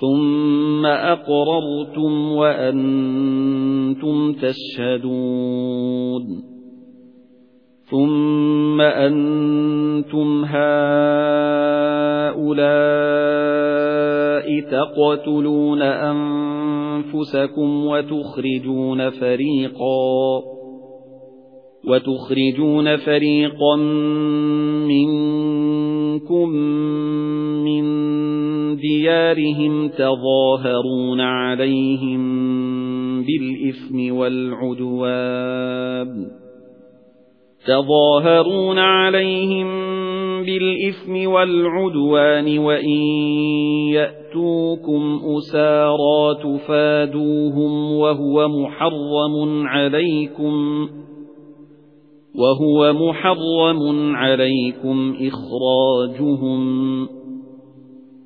ثُمَّ أَقْرَرْتُمْ وَأَنْتُمْ تَشْهَدُونَ ثُمَّ أَنْتُمْ هَؤُلَاءِ تَقْتُلُونَ أَنفُسَكُمْ وَتُخْرِجُونَ فَرِيقًا وَتُخْرِجُونَ فَرِيقًا مِنْكُمْ مِنْ دِيَارِهِمْ تَظَاهَرُونَ عَلَيْهِمْ بِالْإِثْمِ وَالْعُدْوَانِ. تَظَاهَرُونَ عَلَيْهِمْ بِالْإِثْمِ وَالْعُدْوَانِ وَإِنْ يَأْتُوكُمْ أُسَارَى تُفَادُوهُمْ وَهُوَ مُحَرَّمٌ عَلَيْكُمْ وَهُوَ مُحَرَّمٌ عَلَيْكُمْ إِخْرَاجُهُمْ.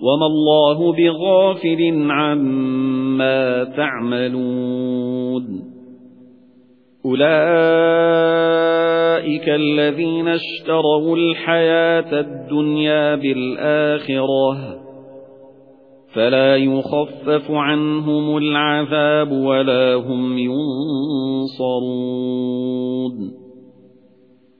وَمَا اللَّهُ بِغَافِلٍ عَمَّا تَعْمَلُونَ أُولَئِكَ الَّذِينَ اشْتَرَوُا الْحَيَاةَ الدُّنْيَا بِالْآخِرَةِ فَلَا يُخَفَّفُ عَنْهُمُ الْعَذَابُ وَلَا هُمْ يُنصَرُونَ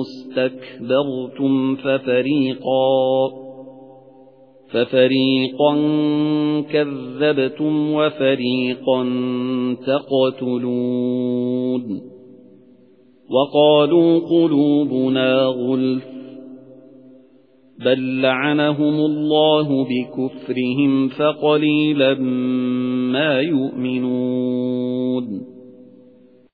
اسْتَكْبَرْتُمْ فَفَرِيقًا فَفَرِيقًا كَذَّبْتُمْ وَفَرِيقًا تَقْتُلُونَ. وَقَالُوا قُلُوبُنَا غُلْفٌ بَل لَّعَنَهُمُ اللَّهُ بِكُفْرِهِمْ فَقَلِيلًا مَا يُؤْمِنُونَ.